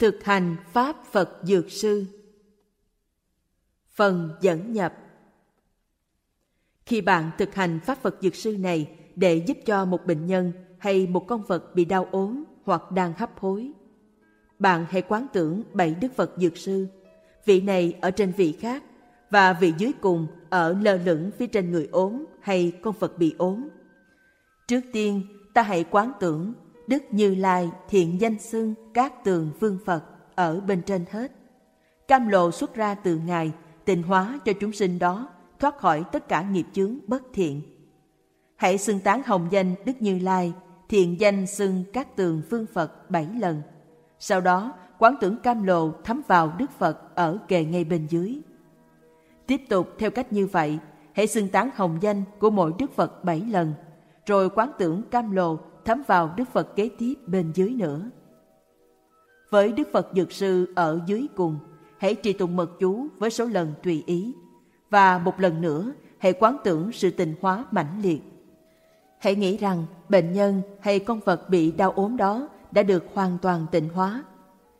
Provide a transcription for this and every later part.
Thực hành Pháp Phật Dược Sư Phần dẫn nhập Khi bạn thực hành Pháp Phật Dược Sư này để giúp cho một bệnh nhân hay một con vật bị đau ốm hoặc đang hấp hối, bạn hãy quán tưởng bảy Đức Phật Dược Sư, vị này ở trên vị khác và vị dưới cùng ở lơ lửng phía trên người ốm hay con vật bị ốm. Trước tiên, ta hãy quán tưởng Đức Như Lai thiện danh xưng các tường vương Phật ở bên trên hết. Cam lộ xuất ra từ Ngài, tịnh hóa cho chúng sinh đó thoát khỏi tất cả nghiệp chướng bất thiện. Hãy xưng tán hồng danh Đức Như Lai, thiện danh xưng các tường vương Phật bảy lần. Sau đó, quán tưởng cam lộ thấm vào Đức Phật ở kề ngay bên dưới. Tiếp tục theo cách như vậy, hãy xưng tán hồng danh của mỗi Đức Phật bảy lần, rồi quán tưởng cam lộ thấm vào Đức Phật kế tiếp bên dưới nữa. Với Đức Phật Dược Sư ở dưới cùng, hãy trì tụng mật chú với số lần tùy ý. Và một lần nữa, hãy quán tưởng sự tình hóa mãnh liệt. Hãy nghĩ rằng bệnh nhân hay con vật bị đau ốm đó đã được hoàn toàn tịnh hóa.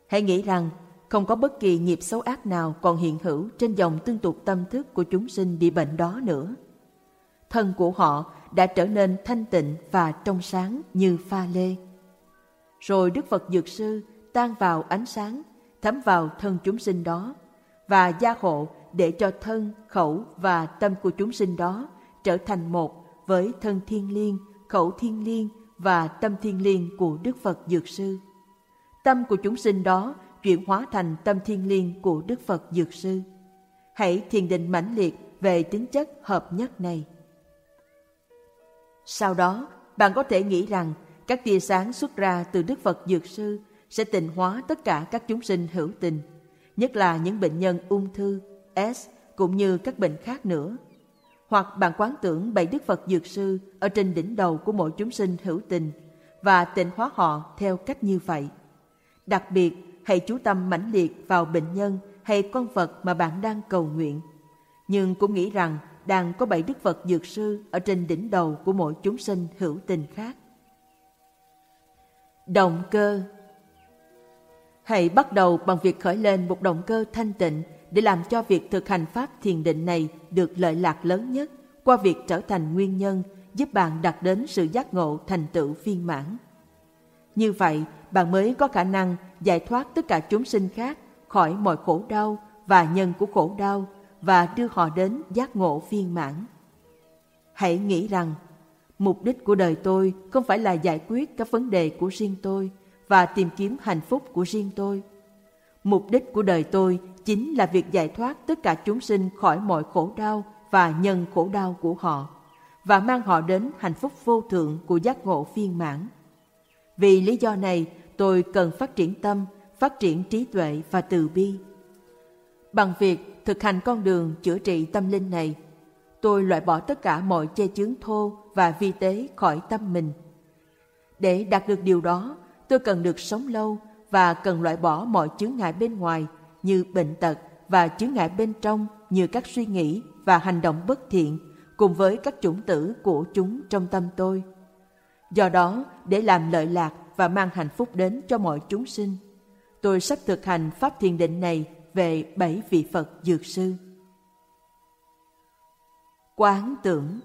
Hãy nghĩ rằng không có bất kỳ nghiệp xấu ác nào còn hiện hữu trên dòng tương tục tâm thức của chúng sinh bị bệnh đó nữa. Thân của họ đã trở nên thanh tịnh và trong sáng như pha lê. Rồi Đức Phật Dược Sư tan vào ánh sáng, thấm vào thân chúng sinh đó và gia hộ để cho thân, khẩu và tâm của chúng sinh đó trở thành một với thân thiên liêng, khẩu thiên liêng và tâm thiên liêng của Đức Phật Dược Sư. Tâm của chúng sinh đó chuyển hóa thành tâm thiên liêng của Đức Phật Dược Sư. Hãy thiền định mãnh liệt về tính chất hợp nhất này. Sau đó, bạn có thể nghĩ rằng các tia sáng xuất ra từ Đức Phật Dược Sư sẽ tịnh hóa tất cả các chúng sinh hữu tình, nhất là những bệnh nhân ung thư, S cũng như các bệnh khác nữa. Hoặc bạn quán tưởng bảy Đức Phật Dược Sư ở trên đỉnh đầu của mỗi chúng sinh hữu tình và tịnh hóa họ theo cách như vậy. Đặc biệt, hãy chú tâm mãnh liệt vào bệnh nhân hay con vật mà bạn đang cầu nguyện. Nhưng cũng nghĩ rằng đang có bảy đức Phật dược sư ở trên đỉnh đầu của mỗi chúng sinh hữu tình khác. Động cơ Hãy bắt đầu bằng việc khởi lên một động cơ thanh tịnh để làm cho việc thực hành pháp thiền định này được lợi lạc lớn nhất qua việc trở thành nguyên nhân giúp bạn đạt đến sự giác ngộ thành tựu viên mãn. Như vậy, bạn mới có khả năng giải thoát tất cả chúng sinh khác khỏi mọi khổ đau và nhân của khổ đau và đưa họ đến giác ngộ viên mãn. Hãy nghĩ rằng, mục đích của đời tôi không phải là giải quyết các vấn đề của riêng tôi và tìm kiếm hạnh phúc của riêng tôi. Mục đích của đời tôi chính là việc giải thoát tất cả chúng sinh khỏi mọi khổ đau và nhân khổ đau của họ và mang họ đến hạnh phúc vô thượng của giác ngộ viên mãn. Vì lý do này, tôi cần phát triển tâm, phát triển trí tuệ và từ bi. Bằng việc thực hành con đường chữa trị tâm linh này, tôi loại bỏ tất cả mọi che chướng thô và vi tế khỏi tâm mình. Để đạt được điều đó, tôi cần được sống lâu và cần loại bỏ mọi chướng ngại bên ngoài như bệnh tật và chướng ngại bên trong như các suy nghĩ và hành động bất thiện cùng với các chủng tử của chúng trong tâm tôi. Do đó, để làm lợi lạc và mang hạnh phúc đến cho mọi chúng sinh, tôi sắp thực hành pháp thiền định này về bảy vị Phật Dược Sư. Quán tưởng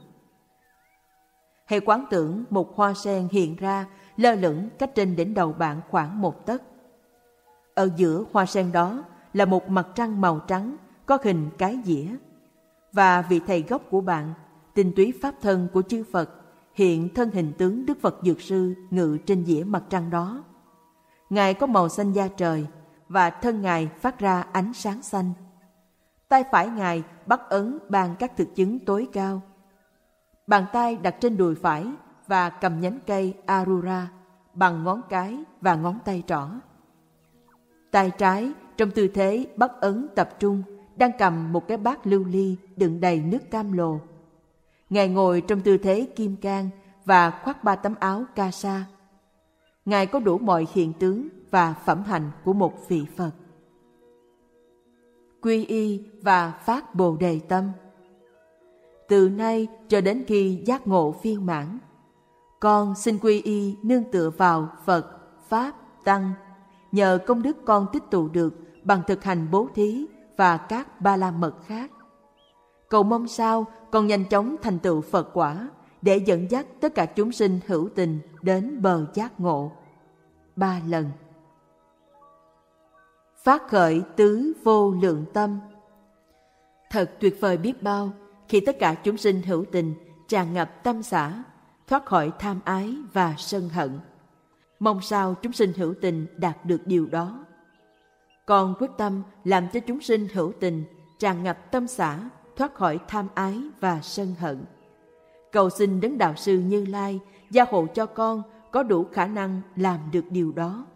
Hãy quán tưởng một hoa sen hiện ra lơ lửng cách trên đỉnh đầu bạn khoảng một tấc. Ở giữa hoa sen đó là một mặt trăng màu trắng có hình cái dĩa. Và vị thầy gốc của bạn, tinh túy pháp thân của chư Phật, hiện thân hình tướng Đức Phật Dược Sư ngự trên dĩa mặt trăng đó. Ngài có màu xanh da trời, và thân Ngài phát ra ánh sáng xanh. Tay phải Ngài bắt ấn ban các thực chứng tối cao. Bàn tay đặt trên đùi phải và cầm nhánh cây Arura bằng ngón cái và ngón tay trỏ. Tay trái trong tư thế bắt ấn tập trung, đang cầm một cái bát lưu ly đựng đầy nước cam lồ. Ngài ngồi trong tư thế kim cang và khoác ba tấm áo ca sa. Ngài có đủ mọi hiện tướng và phẩm hạnh của một vị Phật. Quy y và phát bồ đề tâm Từ nay cho đến khi giác ngộ viên mãn, con xin quy y nương tựa vào Phật, Pháp, Tăng, nhờ công đức con tích tụ được bằng thực hành bố thí và các ba la mật khác. Cầu mong sao con nhanh chóng thành tựu Phật quả để dẫn dắt tất cả chúng sinh hữu tình đến bờ giác ngộ. Ba lần. Phát khởi tứ vô lượng tâm Thật tuyệt vời biết bao khi tất cả chúng sinh hữu tình tràn ngập tâm xã, thoát khỏi tham ái và sân hận. Mong sao chúng sinh hữu tình đạt được điều đó. Còn quyết tâm làm cho chúng sinh hữu tình tràn ngập tâm xã, thoát khỏi tham ái và sân hận. Cầu xin đến Đạo Sư Như Lai gia hộ cho con có đủ khả năng làm được điều đó.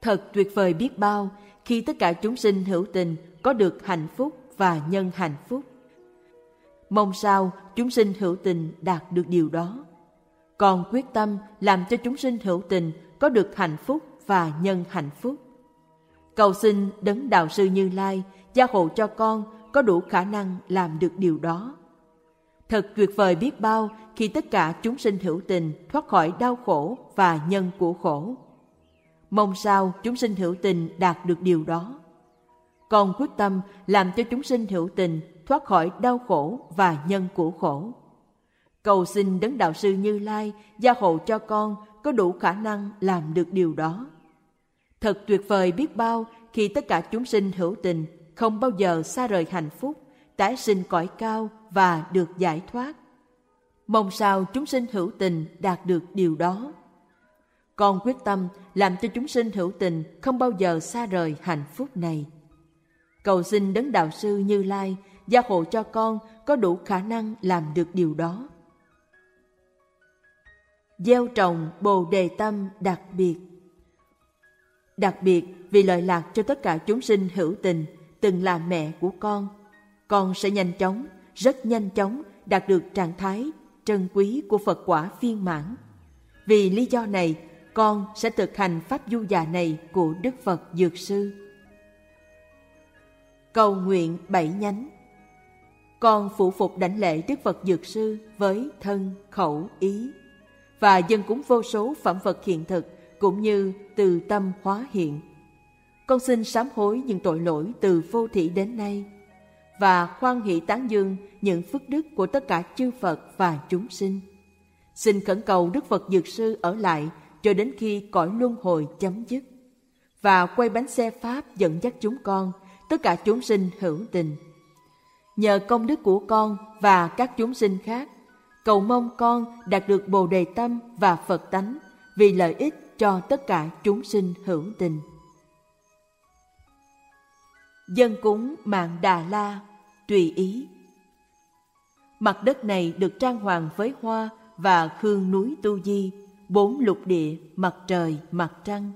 Thật tuyệt vời biết bao khi tất cả chúng sinh hữu tình có được hạnh phúc và nhân hạnh phúc. Mong sao chúng sinh hữu tình đạt được điều đó. Còn quyết tâm làm cho chúng sinh hữu tình có được hạnh phúc và nhân hạnh phúc. Cầu xin Đấng Đạo Sư Như Lai gia hộ cho con có đủ khả năng làm được điều đó. Thật tuyệt vời biết bao khi tất cả chúng sinh hữu tình thoát khỏi đau khổ và nhân của khổ. Mong sao chúng sinh hữu tình đạt được điều đó. Con quyết tâm làm cho chúng sinh hữu tình thoát khỏi đau khổ và nhân của khổ. Cầu xin Đấng Đạo Sư Như Lai gia hộ cho con có đủ khả năng làm được điều đó. Thật tuyệt vời biết bao khi tất cả chúng sinh hữu tình không bao giờ xa rời hạnh phúc, tái sinh cõi cao và được giải thoát. Mong sao chúng sinh hữu tình đạt được điều đó. Con quyết tâm làm cho chúng sinh hữu tình không bao giờ xa rời hạnh phúc này. Cầu xin Đấng Đạo Sư Như Lai gia hộ cho con có đủ khả năng làm được điều đó. Gieo trồng bồ đề tâm đặc biệt Đặc biệt vì lợi lạc cho tất cả chúng sinh hữu tình từng là mẹ của con, con sẽ nhanh chóng, rất nhanh chóng đạt được trạng thái trân quý của Phật quả viên mãn. Vì lý do này, con sẽ thực hành pháp du già này của Đức Phật Dược Sư. Cầu nguyện bảy nhánh Con phụ phục đảnh lễ Đức Phật Dược Sư với thân, khẩu, ý và dân cúng vô số phẩm vật hiện thực cũng như từ tâm hóa hiện. Con xin sám hối những tội lỗi từ vô thị đến nay và khoan hỷ tán dương những phước đức của tất cả chư Phật và chúng sinh. Xin khẩn cầu Đức Phật Dược Sư ở lại cho đến khi cõi luân hồi chấm dứt và quay bánh xe Pháp dẫn dắt chúng con, tất cả chúng sinh hữu tình. Nhờ công đức của con và các chúng sinh khác, cầu mong con đạt được Bồ Đề Tâm và Phật tánh vì lợi ích cho tất cả chúng sinh hữu tình. Dân cúng mạng Đà La tùy ý. Mặt đất này được trang hoàng với hoa và khương núi tu di, bốn lục địa, mặt trời, mặt trăng.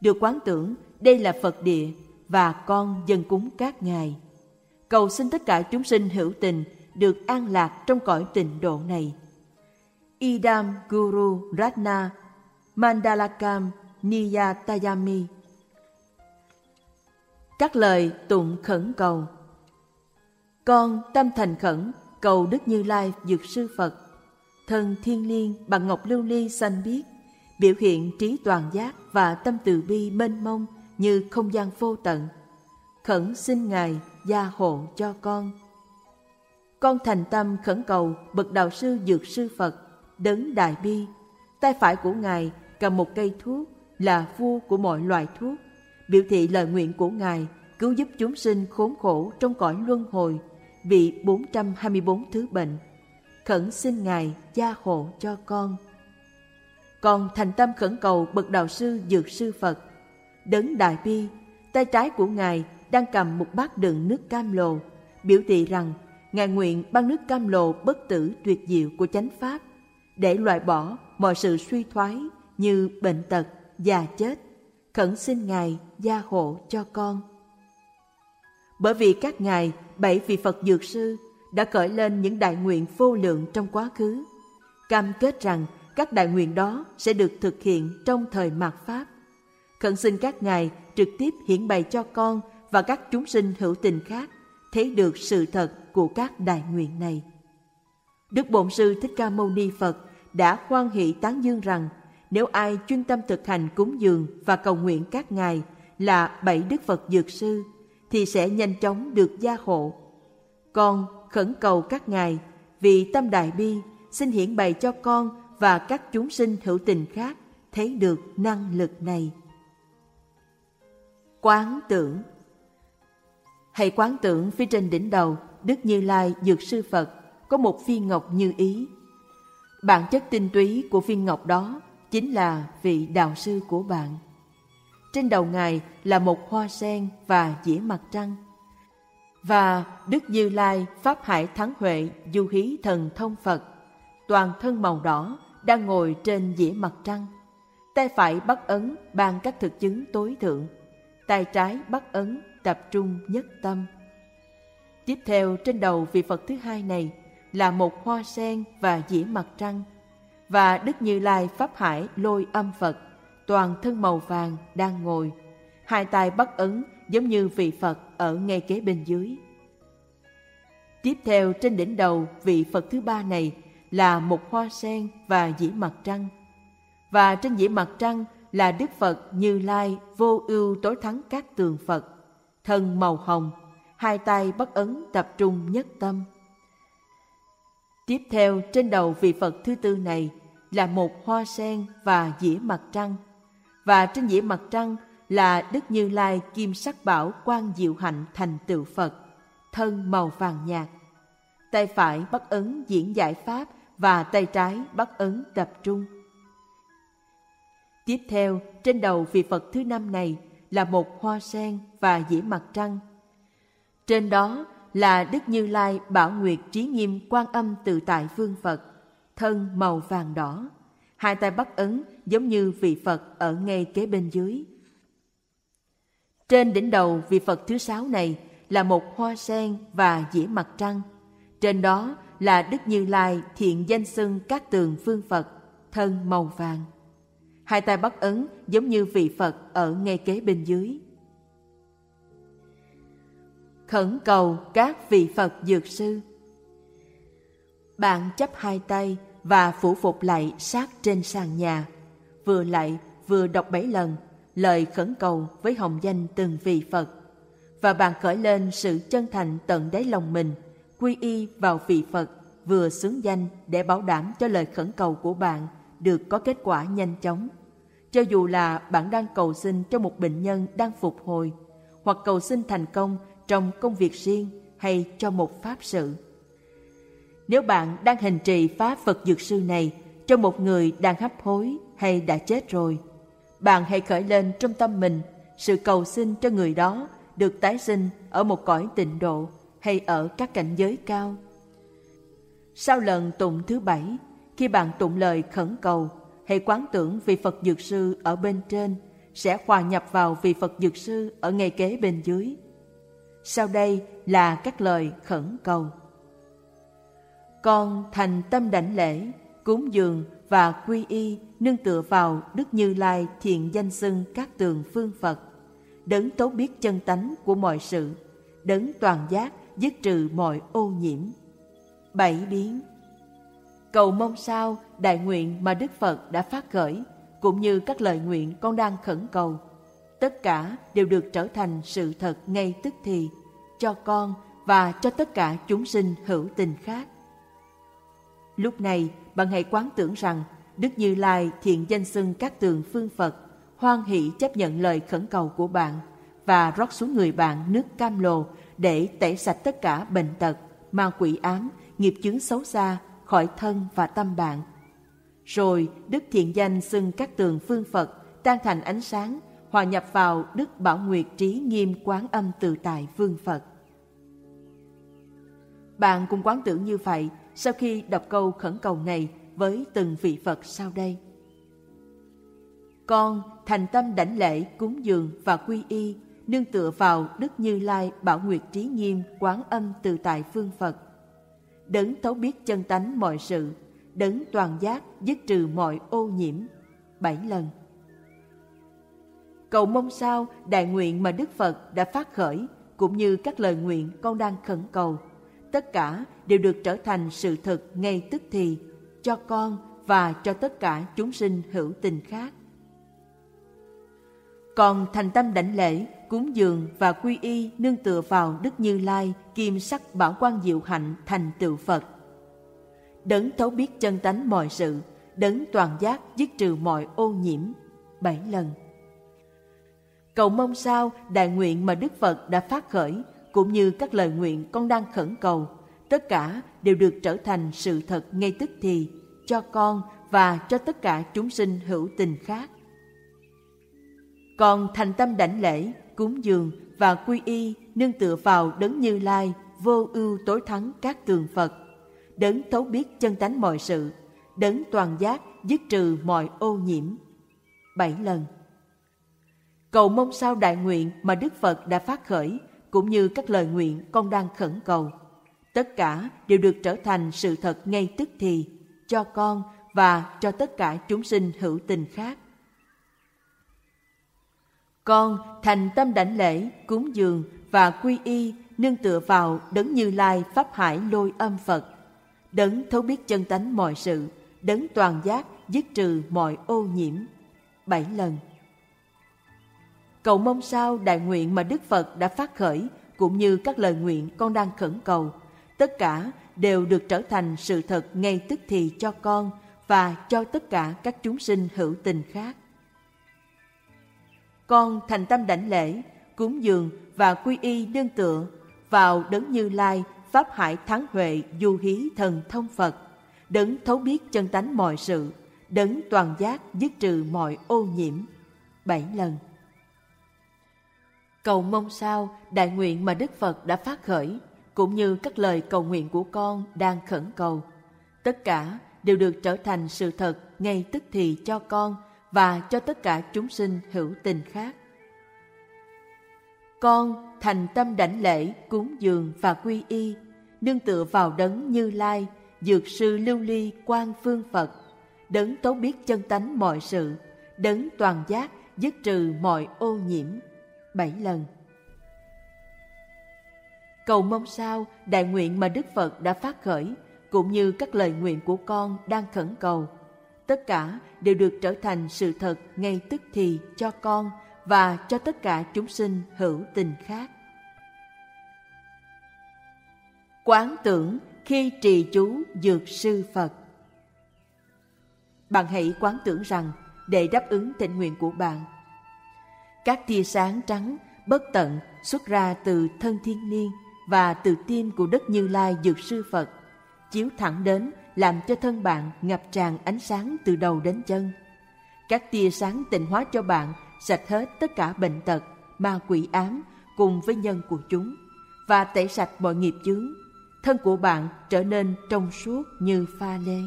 Được quán tưởng đây là Phật địa và con dân cúng các ngài. Cầu xin tất cả chúng sinh hữu tình được an lạc trong cõi tịnh độ này. Idam Guru Ratna Mandalakam Niyatayami các lời tụng khẩn cầu. Con tâm thành khẩn cầu Đức Như Lai Dược Sư Phật. Thân thiên liêng bằng ngọc lưu ly xanh biếc Biểu hiện trí toàn giác và tâm từ bi mênh mông như không gian vô tận. Khẩn xin Ngài gia hộ cho con. Con thành tâm khẩn cầu bậc đạo sư Dược Sư Phật Đấng Đại Bi. Tay phải của Ngài cầm một cây thuốc là vua của mọi loài thuốc, biểu thị lời nguyện của Ngài cứu giúp chúng sinh khốn khổ trong cõi luân hồi, bị 424 thứ bệnh. Khẩn xin Ngài gia hộ cho con. Con thành tâm khẩn cầu bậc đạo sư dược sư Phật, đấng đại bi, tay trái của Ngài đang cầm một bát đựng nước cam lồ, biểu thị rằng Ngài nguyện ban nước cam lồ bất tử tuyệt diệu của chánh Pháp để loại bỏ mọi sự suy thoái như bệnh tật, già chết, khẩn xin Ngài gia hộ cho con. Bởi vì các Ngài, bảy vị Phật Dược Sư, đã khởi lên những đại nguyện vô lượng trong quá khứ, cam kết rằng các đại nguyện đó sẽ được thực hiện trong thời mạt Pháp. Khẩn xin các Ngài trực tiếp hiển bày cho con và các chúng sinh hữu tình khác thấy được sự thật của các đại nguyện này. Đức Bổn Sư Thích Ca Mâu Ni Phật đã khoan hỷ tán dương rằng nếu ai chuyên tâm thực hành cúng dường và cầu nguyện các ngài là bảy đức Phật Dược Sư, thì sẽ nhanh chóng được gia hộ. Con khẩn cầu các ngài vì tâm đại bi xin hiển bày cho con và các chúng sinh hữu tình khác thấy được năng lực này. Quán tưởng Hãy quán tưởng phía trên đỉnh đầu Đức Như Lai Dược Sư Phật có một viên ngọc như ý. Bản chất tinh túy của viên ngọc đó chính là vị đạo sư của bạn. Trên đầu ngài là một hoa sen và dĩa mặt trăng. Và Đức Như Lai Pháp Hải Thắng Huệ Du Hí Thần Thông Phật, toàn thân màu đỏ, đang ngồi trên dĩa mặt trăng. Tay phải bắt ấn ban các thực chứng tối thượng, tay trái bắt ấn tập trung nhất tâm. Tiếp theo trên đầu vị Phật thứ hai này là một hoa sen và dĩa mặt trăng, và Đức Như Lai Pháp Hải lôi âm Phật, toàn thân màu vàng đang ngồi, hai tay bắt ấn giống như vị Phật ở ngay kế bên dưới. Tiếp theo trên đỉnh đầu vị Phật thứ ba này là một hoa sen và dĩ mặt trăng. Và trên dĩ mặt trăng là Đức Phật Như Lai vô ưu tối thắng các tường Phật, thân màu hồng, hai tay bắt ấn tập trung nhất tâm. Tiếp theo trên đầu vị Phật thứ tư này là một hoa sen và dĩa mặt trăng. Và trên dĩa mặt trăng là Đức Như Lai Kim Sắc Bảo Quan Diệu Hạnh thành tựu Phật, thân màu vàng nhạt. Tay phải bắt ấn diễn giải Pháp và tay trái bắt ấn tập trung. Tiếp theo, trên đầu vị Phật thứ năm này là một hoa sen và dĩa mặt trăng. Trên đó là Đức Như Lai Bảo Nguyệt Trí Nghiêm Quan Âm Tự Tại Vương Phật, thân màu vàng đỏ, hai tay bắt ấn giống như vị Phật ở ngay kế bên dưới. Trên đỉnh đầu vị Phật thứ sáu này là một hoa sen và dĩa mặt trăng. Trên đó là Đức Như Lai thiện danh xưng các tường phương Phật, thân màu vàng. Hai tay bắt ấn giống như vị Phật ở ngay kế bên dưới. Khẩn cầu các vị Phật dược sư. Bạn chấp hai tay và phủ phục lại sát trên sàn nhà, vừa lại vừa đọc bảy lần lời khẩn cầu với hồng danh từng vị Phật và bạn khởi lên sự chân thành tận đáy lòng mình quy y vào vị Phật vừa xứng danh để bảo đảm cho lời khẩn cầu của bạn được có kết quả nhanh chóng. Cho dù là bạn đang cầu xin cho một bệnh nhân đang phục hồi hoặc cầu xin thành công trong công việc riêng hay cho một pháp sự. Nếu bạn đang hành trì pháp Phật Dược Sư này cho một người đang hấp hối hay đã chết rồi, bạn hãy khởi lên trong tâm mình sự cầu xin cho người đó được tái sinh ở một cõi tịnh độ hay ở các cảnh giới cao. Sau lần tụng thứ bảy, khi bạn tụng lời khẩn cầu, hãy quán tưởng vị Phật Dược Sư ở bên trên sẽ hòa nhập vào vị Phật Dược Sư ở ngay kế bên dưới. Sau đây là các lời khẩn cầu. Con thành tâm đảnh lễ, cúng dường và quy y nương tựa vào Đức Như Lai thiện danh xưng các tường phương Phật, đấng tốt biết chân tánh của mọi sự, đấng toàn giác dứt trừ mọi ô nhiễm. Bảy biến Cầu mong sao đại nguyện mà Đức Phật đã phát khởi, cũng như các lời nguyện con đang khẩn cầu, tất cả đều được trở thành sự thật ngay tức thì, cho con và cho tất cả chúng sinh hữu tình khác. Lúc này, bạn hãy quán tưởng rằng Đức Như Lai thiện danh xưng các tường phương Phật, hoan hỷ chấp nhận lời khẩn cầu của bạn và rót xuống người bạn nước cam lồ để tẩy sạch tất cả bệnh tật, ma quỷ ám, nghiệp chướng xấu xa khỏi thân và tâm bạn. Rồi Đức Thiện Danh xưng các tường phương Phật tan thành ánh sáng, hòa nhập vào Đức Bảo Nguyệt Trí Nghiêm Quán Âm Tự Tại Vương Phật. Bạn cùng quán tưởng như vậy sau khi đọc câu khẩn cầu này với từng vị Phật sau đây. Con thành tâm đảnh lễ, cúng dường và quy y, nương tựa vào Đức Như Lai Bảo Nguyệt Trí Nghiêm Quán Âm từ Tại Phương Phật. Đấng thấu biết chân tánh mọi sự, đấng toàn giác dứt trừ mọi ô nhiễm. Bảy lần. Cầu mong sao đại nguyện mà Đức Phật đã phát khởi, cũng như các lời nguyện con đang khẩn cầu, tất cả đều được trở thành sự thật ngay tức thì cho con và cho tất cả chúng sinh hữu tình khác. Còn thành tâm đảnh lễ, cúng dường và quy y nương tựa vào Đức Như Lai, kim sắc bảo quan diệu hạnh thành tựu Phật. Đấng thấu biết chân tánh mọi sự, đấng toàn giác dứt trừ mọi ô nhiễm, bảy lần. Cầu mong sao đại nguyện mà Đức Phật đã phát khởi, cũng như các lời nguyện con đang khẩn cầu, tất cả đều được trở thành sự thật ngay tức thì cho con và cho tất cả chúng sinh hữu tình khác. Còn thành tâm đảnh lễ, cúng dường và quy y nương tựa vào đấng Như Lai vô ưu tối thắng các tường Phật, đấng thấu biết chân tánh mọi sự, đấng toàn giác dứt trừ mọi ô nhiễm. Bảy lần. Cầu mong sao đại nguyện mà Đức Phật đã phát khởi, cũng như các lời nguyện con đang khẩn cầu. Tất cả đều được trở thành sự thật ngay tức thì cho con và cho tất cả chúng sinh hữu tình khác. Con thành tâm đảnh lễ, cúng dường và quy y nương tựa vào đấng Như Lai pháp hải lôi âm Phật, đấng thấu biết chân tánh mọi sự, đấng toàn giác dứt trừ mọi ô nhiễm. Bảy lần. Cầu mong sao đại nguyện mà Đức Phật đã phát khởi cũng như các lời nguyện con đang khẩn cầu, tất cả đều được trở thành sự thật ngay tức thì cho con và cho tất cả các chúng sinh hữu tình khác. Con thành tâm đảnh lễ, cúng dường và quy y đương tựa vào đấng Như Lai, Pháp Hải Thắng Huệ Du Hí Thần Thông Phật, đấng thấu biết chân tánh mọi sự, đấng toàn giác dứt trừ mọi ô nhiễm. Bảy lần. Cầu mong sao đại nguyện mà Đức Phật đã phát khởi, cũng như các lời cầu nguyện của con đang khẩn cầu. Tất cả đều được trở thành sự thật ngay tức thì cho con và cho tất cả chúng sinh hữu tình khác. Con thành tâm đảnh lễ, cúng dường và quy y, nương tựa vào đấng Như Lai, dược sư lưu ly quan phương Phật, đấng tấu biết chân tánh mọi sự, đấng toàn giác dứt trừ mọi ô nhiễm. Bảy lần. Cầu mong sao đại nguyện mà Đức Phật đã phát khởi, cũng như các lời nguyện của con đang khẩn cầu, tất cả đều được trở thành sự thật ngay tức thì cho con và cho tất cả chúng sinh hữu tình khác. Quán tưởng khi trì chú dược sư Phật Bạn hãy quán tưởng rằng để đáp ứng tình nguyện của bạn, các tia sáng trắng bất tận xuất ra từ thân thiên liêng và từ tim của đất Như Lai Dược Sư Phật, chiếu thẳng đến làm cho thân bạn ngập tràn ánh sáng từ đầu đến chân. Các tia sáng tịnh hóa cho bạn sạch hết tất cả bệnh tật, ma quỷ ám cùng với nhân của chúng và tẩy sạch mọi nghiệp chướng. Thân của bạn trở nên trong suốt như pha lê.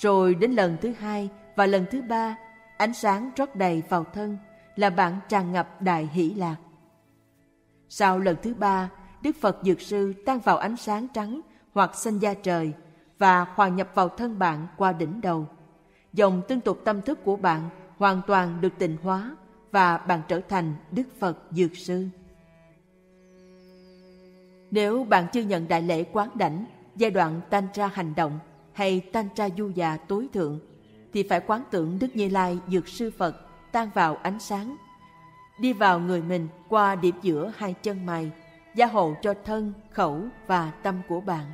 Rồi đến lần thứ hai và lần thứ ba, ánh sáng rót đầy vào thân là bạn tràn ngập đại hỷ lạc. Sau lần thứ ba, Đức Phật Dược Sư tan vào ánh sáng trắng hoặc xanh da trời và hòa nhập vào thân bạn qua đỉnh đầu. Dòng tương tục tâm thức của bạn hoàn toàn được tịnh hóa và bạn trở thành Đức Phật Dược Sư. Nếu bạn chưa nhận đại lễ quán đảnh giai đoạn tantra hành động hay tantra du già tối thượng, thì phải quán tưởng Đức Như Lai Dược Sư Phật tan vào ánh sáng, đi vào người mình qua điểm giữa hai chân mày, gia hộ cho thân, khẩu và tâm của bạn.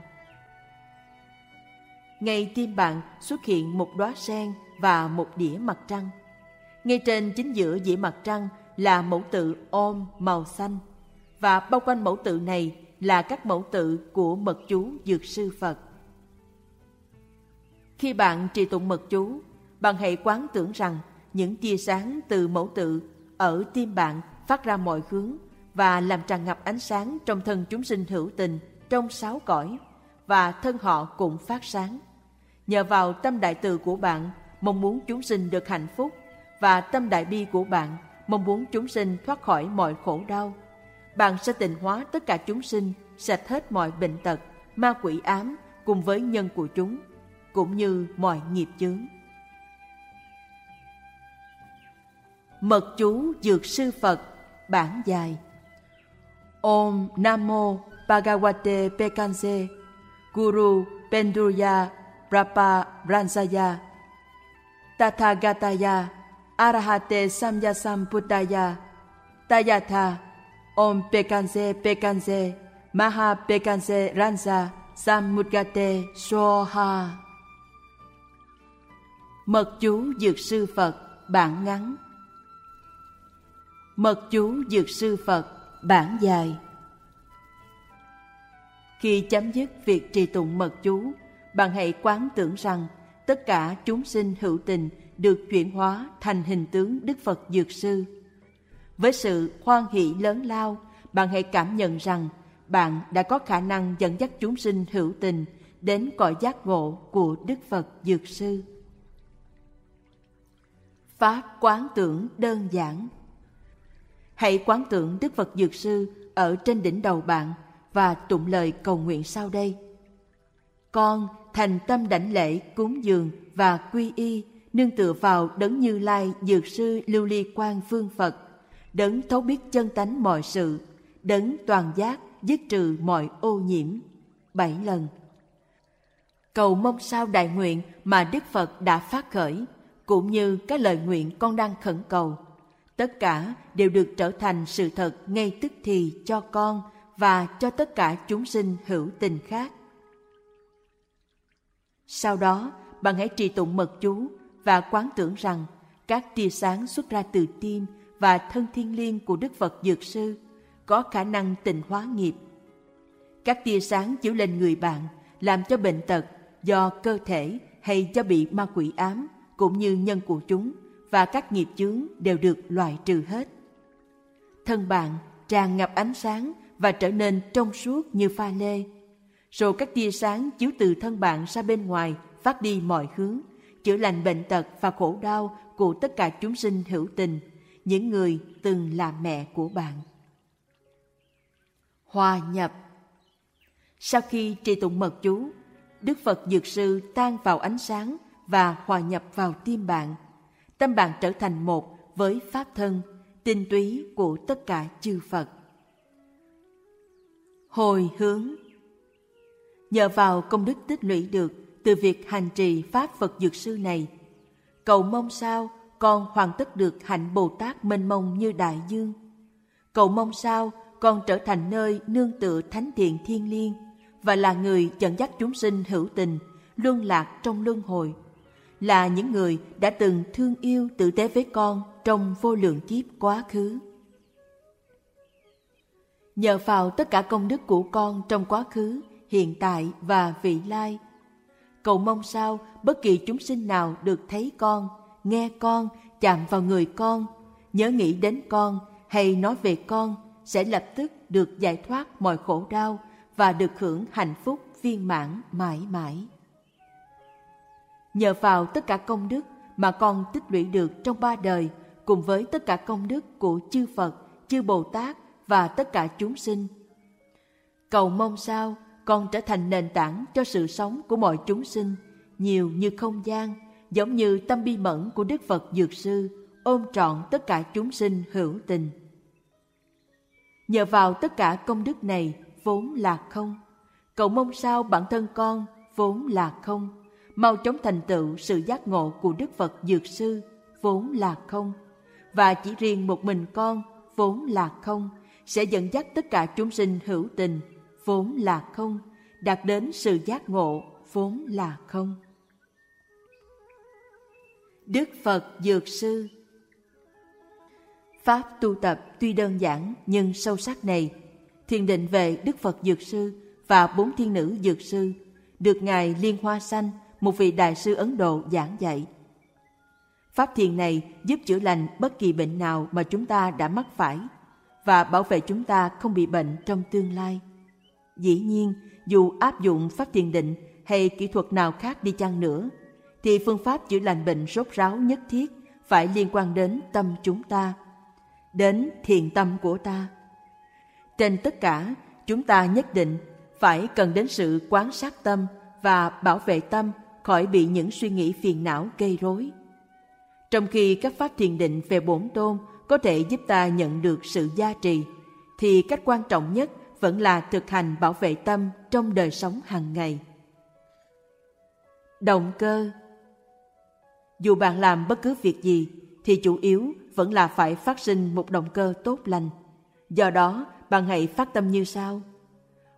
Ngay tim bạn xuất hiện một đóa sen và một đĩa mặt trăng. Ngay trên chính giữa dĩa mặt trăng là mẫu tự ôm màu xanh và bao quanh mẫu tự này là các mẫu tự của mật chú Dược Sư Phật. Khi bạn trì tụng mật chú, bạn hãy quán tưởng rằng những tia sáng từ mẫu tự ở tim bạn phát ra mọi hướng và làm tràn ngập ánh sáng trong thân chúng sinh hữu tình trong sáu cõi và thân họ cũng phát sáng. Nhờ vào tâm đại từ của bạn mong muốn chúng sinh được hạnh phúc và tâm đại bi của bạn mong muốn chúng sinh thoát khỏi mọi khổ đau. Bạn sẽ tịnh hóa tất cả chúng sinh, sạch hết mọi bệnh tật, ma quỷ ám cùng với nhân của chúng, cũng như mọi nghiệp chướng. Mật chú Dược Sư Phật, Bản dài. Om Namo Bhagavate Pekanse, Guru Penduya Prapa ransaya Tathagataya, Arahate samyasamputaya Tayatha. Om Pekanse Pekanse, Maha Pekanse Ransa, Samudgate Soha Mật chú Dược Sư Phật Bản ngắn Mật chú Dược Sư Phật Bản dài Khi chấm dứt việc trì tụng mật chú, bạn hãy quán tưởng rằng tất cả chúng sinh hữu tình được chuyển hóa thành hình tướng Đức Phật Dược Sư. Với sự hoan hỷ lớn lao, bạn hãy cảm nhận rằng bạn đã có khả năng dẫn dắt chúng sinh hữu tình đến cõi giác ngộ của Đức Phật Dược Sư. Pháp quán tưởng đơn giản Hãy quán tưởng Đức Phật Dược Sư ở trên đỉnh đầu bạn và tụng lời cầu nguyện sau đây. Con thành tâm đảnh lễ cúng dường và quy y nương tựa vào đấng Như Lai Dược Sư Lưu Ly Quang Phương Phật, đấng thấu biết chân tánh mọi sự, đấng toàn giác dứt trừ mọi ô nhiễm. Bảy lần. Cầu mong sao đại nguyện mà Đức Phật đã phát khởi, cũng như các lời nguyện con đang khẩn cầu. Tất cả đều được trở thành sự thật ngay tức thì cho con và cho tất cả chúng sinh hữu tình khác. Sau đó, bạn hãy trì tụng mật chú và quán tưởng rằng các tia sáng xuất ra từ tim và thân thiên liêng của Đức Phật Dược Sư có khả năng tịnh hóa nghiệp. Các tia sáng chiếu lên người bạn làm cho bệnh tật do cơ thể hay do bị ma quỷ ám cũng như nhân của chúng và các nghiệp chướng đều được loại trừ hết. Thân bạn tràn ngập ánh sáng và trở nên trong suốt như pha lê. Rồi các tia sáng chiếu từ thân bạn ra bên ngoài phát đi mọi hướng, chữa lành bệnh tật và khổ đau của tất cả chúng sinh hữu tình, những người từng là mẹ của bạn. Hòa nhập Sau khi trì tụng mật chú, Đức Phật Dược Sư tan vào ánh sáng và hòa nhập vào tim bạn. Tâm bạn trở thành một với Pháp thân, tinh túy của tất cả chư Phật. Hồi hướng Nhờ vào công đức tích lũy được từ việc hành trì Pháp Phật Dược Sư này, cầu mong sao con hoàn tất được hạnh Bồ Tát mênh mông như đại dương. Cầu mong sao con trở thành nơi nương tựa thánh thiện thiên liêng và là người dẫn dắt chúng sinh hữu tình, luân lạc trong luân hồi, là những người đã từng thương yêu tử tế với con trong vô lượng kiếp quá khứ. Nhờ vào tất cả công đức của con trong quá khứ, hiện tại và vị lai, cầu mong sao bất kỳ chúng sinh nào được thấy con, nghe con, chạm vào người con, nhớ nghĩ đến con hay nói về con sẽ lập tức được giải thoát mọi khổ đau và được hưởng hạnh phúc viên mãn mãi mãi. Nhờ vào tất cả công đức mà con tích lũy được trong ba đời cùng với tất cả công đức của chư Phật, chư Bồ Tát và tất cả chúng sinh. Cầu mong sao con trở thành nền tảng cho sự sống của mọi chúng sinh, nhiều như không gian, giống như tâm bi mẫn của Đức Phật Dược Sư, ôm trọn tất cả chúng sinh hữu tình. Nhờ vào tất cả công đức này vốn là không, cầu mong sao bản thân con vốn là không, mau chóng thành tựu sự giác ngộ của Đức Phật Dược Sư vốn là không, và chỉ riêng một mình con vốn là không, sẽ dẫn dắt tất cả chúng sinh hữu tình vốn là không, đạt đến sự giác ngộ vốn là không. Đức Phật Dược Sư Pháp tu tập tuy đơn giản nhưng sâu sắc này, thiền định về Đức Phật Dược Sư và bốn thiên nữ Dược Sư được Ngài Liên Hoa Xanh, một vị đại sư Ấn Độ giảng dạy. Pháp thiền này giúp chữa lành bất kỳ bệnh nào mà chúng ta đã mắc phải và bảo vệ chúng ta không bị bệnh trong tương lai. Dĩ nhiên, dù áp dụng pháp thiền định hay kỹ thuật nào khác đi chăng nữa, thì phương pháp chữa lành bệnh rốt ráo nhất thiết phải liên quan đến tâm chúng ta, đến thiền tâm của ta. Trên tất cả, chúng ta nhất định phải cần đến sự quán sát tâm và bảo vệ tâm khỏi bị những suy nghĩ phiền não gây rối. Trong khi các pháp thiền định về bổn tôn có thể giúp ta nhận được sự gia trì, thì cách quan trọng nhất vẫn là thực hành bảo vệ tâm trong đời sống hàng ngày. Động cơ Dù bạn làm bất cứ việc gì thì chủ yếu vẫn là phải phát sinh một động cơ tốt lành. Do đó, bạn hãy phát tâm như sau.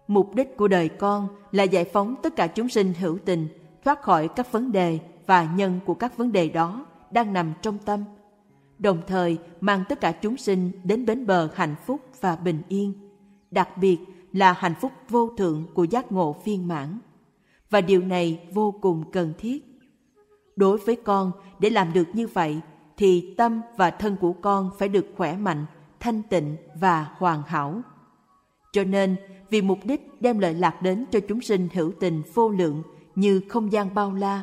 Mục đích của đời con là giải phóng tất cả chúng sinh hữu tình thoát khỏi các vấn đề và nhân của các vấn đề đó đang nằm trong tâm, đồng thời mang tất cả chúng sinh đến bến bờ hạnh phúc và bình yên, đặc biệt là hạnh phúc vô thượng của giác ngộ viên mãn. Và điều này vô cùng cần thiết. Đối với con, để làm được như vậy, thì tâm và thân của con phải được khỏe mạnh, thanh tịnh và hoàn hảo. Cho nên, vì mục đích đem lợi lạc đến cho chúng sinh hữu tình vô lượng như không gian bao la,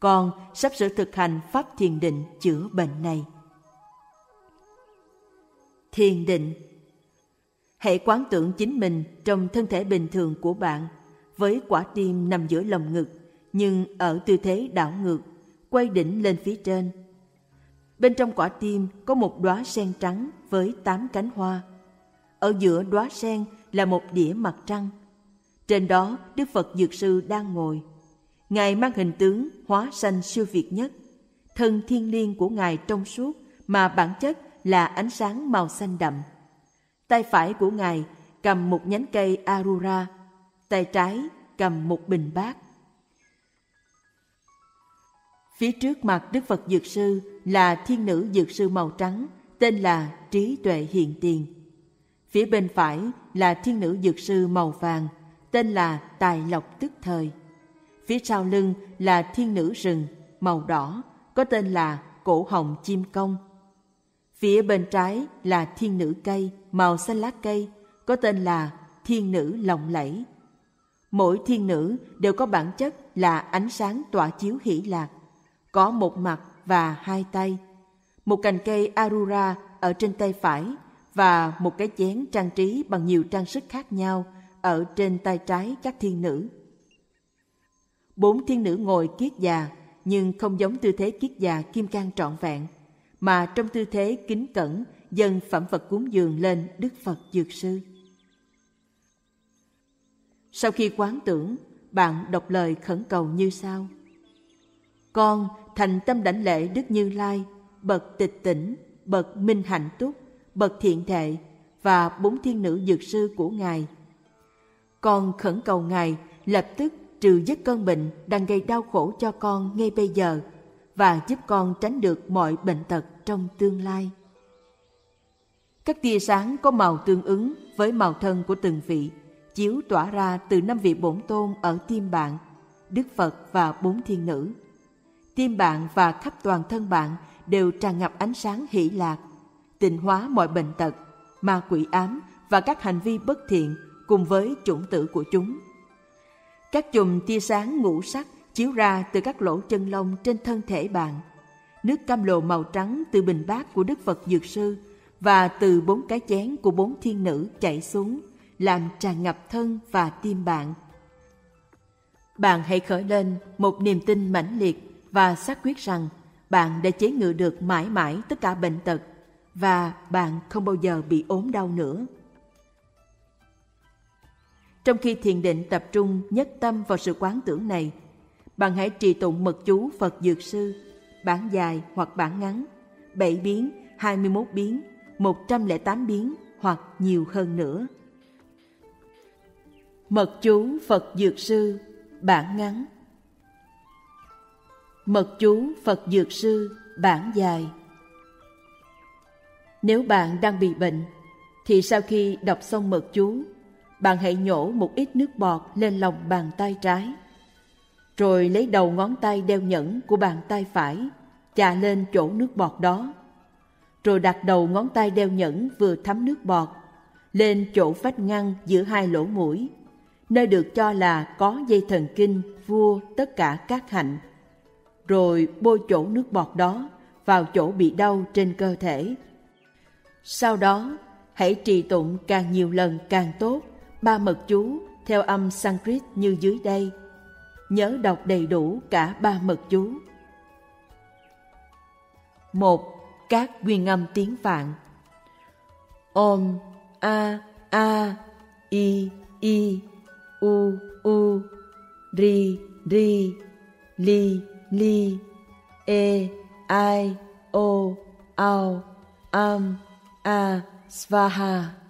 con sắp sửa thực hành pháp thiền định chữa bệnh này. Thiền định Hãy quán tưởng chính mình trong thân thể bình thường của bạn, với quả tim nằm giữa lồng ngực, nhưng ở tư thế đảo ngược, quay đỉnh lên phía trên. Bên trong quả tim có một đóa sen trắng với tám cánh hoa. Ở giữa đóa sen là một đĩa mặt trăng. Trên đó Đức Phật Dược Sư đang ngồi. Ngài mang hình tướng hóa sanh siêu việt nhất. Thân thiên liêng của Ngài trong suốt mà bản chất là ánh sáng màu xanh đậm. Tay phải của Ngài cầm một nhánh cây Arura, tay trái cầm một bình bát. Phía trước mặt Đức Phật Dược Sư là thiên nữ Dược Sư màu trắng, tên là Trí Tuệ Hiện Tiền. Phía bên phải là thiên nữ Dược Sư màu vàng, tên là Tài Lộc Tức Thời. Phía sau lưng là thiên nữ rừng màu đỏ, có tên là Cổ Hồng Chim Công. Phía bên trái là thiên nữ cây màu xanh lá cây, có tên là thiên nữ lộng lẫy. Mỗi thiên nữ đều có bản chất là ánh sáng tỏa chiếu hỷ lạc, có một mặt và hai tay. Một cành cây arura ở trên tay phải và một cái chén trang trí bằng nhiều trang sức khác nhau ở trên tay trái các thiên nữ. Bốn thiên nữ ngồi kiết già, nhưng không giống tư thế kiết già kim cang trọn vẹn, mà trong tư thế kính cẩn dâng phẩm vật cúng dường lên Đức Phật Dược Sư. Sau khi quán tưởng, bạn đọc lời khẩn cầu như sau. Con thành tâm đảnh lễ Đức Như Lai, bậc tịch tỉnh, bậc minh hạnh túc, bậc thiện thệ và bốn thiên nữ dược sư của Ngài. Con khẩn cầu Ngài lập tức trừ dứt cơn bệnh đang gây đau khổ cho con ngay bây giờ và giúp con tránh được mọi bệnh tật trong tương lai. Các tia sáng có màu tương ứng với màu thân của từng vị, chiếu tỏa ra từ năm vị bổn tôn ở tim bạn, Đức Phật và bốn thiên nữ. Tim bạn và khắp toàn thân bạn đều tràn ngập ánh sáng hỷ lạc, tịnh hóa mọi bệnh tật, ma quỷ ám và các hành vi bất thiện cùng với chủng tử của chúng – các chùm tia sáng ngũ sắc chiếu ra từ các lỗ chân lông trên thân thể bạn. Nước cam lồ màu trắng từ bình bát của Đức Phật Dược Sư và từ bốn cái chén của bốn thiên nữ chảy xuống, làm tràn ngập thân và tim bạn. Bạn hãy khởi lên một niềm tin mãnh liệt và xác quyết rằng bạn đã chế ngự được mãi mãi tất cả bệnh tật và bạn không bao giờ bị ốm đau nữa. Trong khi thiền định tập trung nhất tâm vào sự quán tưởng này, bạn hãy trì tụng mật chú Phật Dược Sư, bản dài hoặc bản ngắn, 7 biến, 21 biến, 108 biến hoặc nhiều hơn nữa. Mật chú Phật Dược Sư, bản ngắn Mật chú Phật Dược Sư, bản dài Nếu bạn đang bị bệnh, thì sau khi đọc xong mật chú bạn hãy nhổ một ít nước bọt lên lòng bàn tay trái. Rồi lấy đầu ngón tay đeo nhẫn của bàn tay phải, chà lên chỗ nước bọt đó. Rồi đặt đầu ngón tay đeo nhẫn vừa thấm nước bọt, lên chỗ vách ngăn giữa hai lỗ mũi, nơi được cho là có dây thần kinh vua tất cả các hạnh. Rồi bôi chỗ nước bọt đó vào chỗ bị đau trên cơ thể. Sau đó, hãy trì tụng càng nhiều lần càng tốt ba mật chú, theo âm Sanskrit như dưới đây. Nhớ đọc đầy đủ cả ba mật chú. một, Các nguyên âm tiếng Phạn Om, A A, I I, U U, Ri Ri, li li e ai, o, ao, am, a, svaha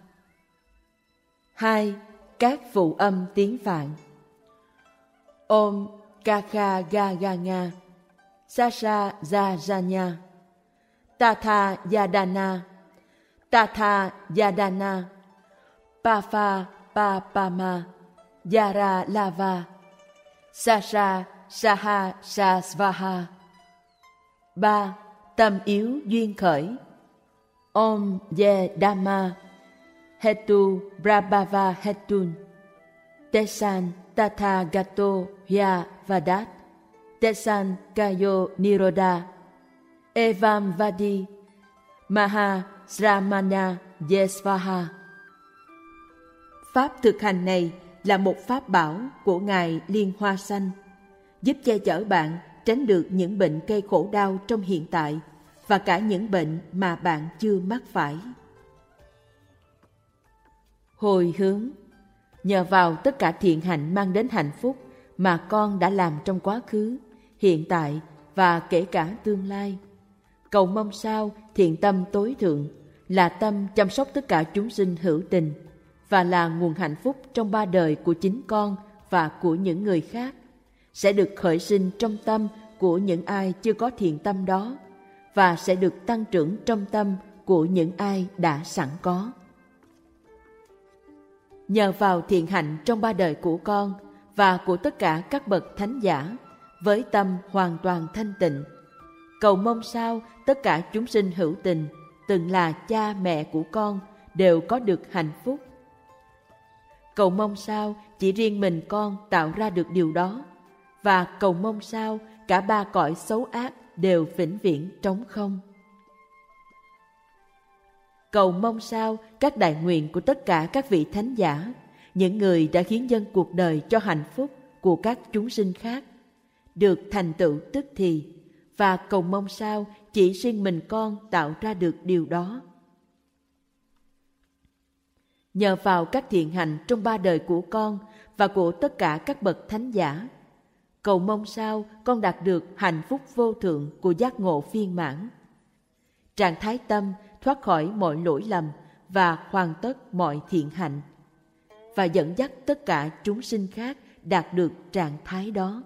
hai, các phụ âm tiếng phạn. Om kaka ga ga nga sasha za za nha tatha yadana tatha yadana, pafa pa pa ma yara lava, sasha saha sa svaha ba, tâm yếu duyên khởi. Om ye dhamma hetu brabhava hetun. Tesan tathagato ya vadat. Tesan kayo niroda. Evam vadi. Maha sramana yesvaha pháp thực hành này là một pháp bảo của ngài liên hoa xanh giúp che chở bạn tránh được những bệnh gây khổ đau trong hiện tại và cả những bệnh mà bạn chưa mắc phải. Hồi hướng Nhờ vào tất cả thiện hạnh mang đến hạnh phúc mà con đã làm trong quá khứ, hiện tại và kể cả tương lai. Cầu mong sao thiện tâm tối thượng là tâm chăm sóc tất cả chúng sinh hữu tình và là nguồn hạnh phúc trong ba đời của chính con và của những người khác sẽ được khởi sinh trong tâm của những ai chưa có thiện tâm đó và sẽ được tăng trưởng trong tâm của những ai đã sẵn có. Nhờ vào thiện hạnh trong ba đời của con và của tất cả các bậc thánh giả với tâm hoàn toàn thanh tịnh, cầu mong sao tất cả chúng sinh hữu tình từng là cha mẹ của con đều có được hạnh phúc. Cầu mong sao chỉ riêng mình con tạo ra được điều đó và cầu mong sao cả ba cõi xấu ác đều vĩnh viễn trống không. Cầu mong sao các đại nguyện của tất cả các vị thánh giả, những người đã khiến dân cuộc đời cho hạnh phúc của các chúng sinh khác, được thành tựu tức thì, và cầu mong sao chỉ riêng mình con tạo ra được điều đó. Nhờ vào các thiện hành trong ba đời của con và của tất cả các bậc thánh giả, cầu mong sao con đạt được hạnh phúc vô thượng của giác ngộ viên mãn. Trạng thái tâm thoát khỏi mọi lỗi lầm và hoàn tất mọi thiện hạnh và dẫn dắt tất cả chúng sinh khác đạt được trạng thái đó.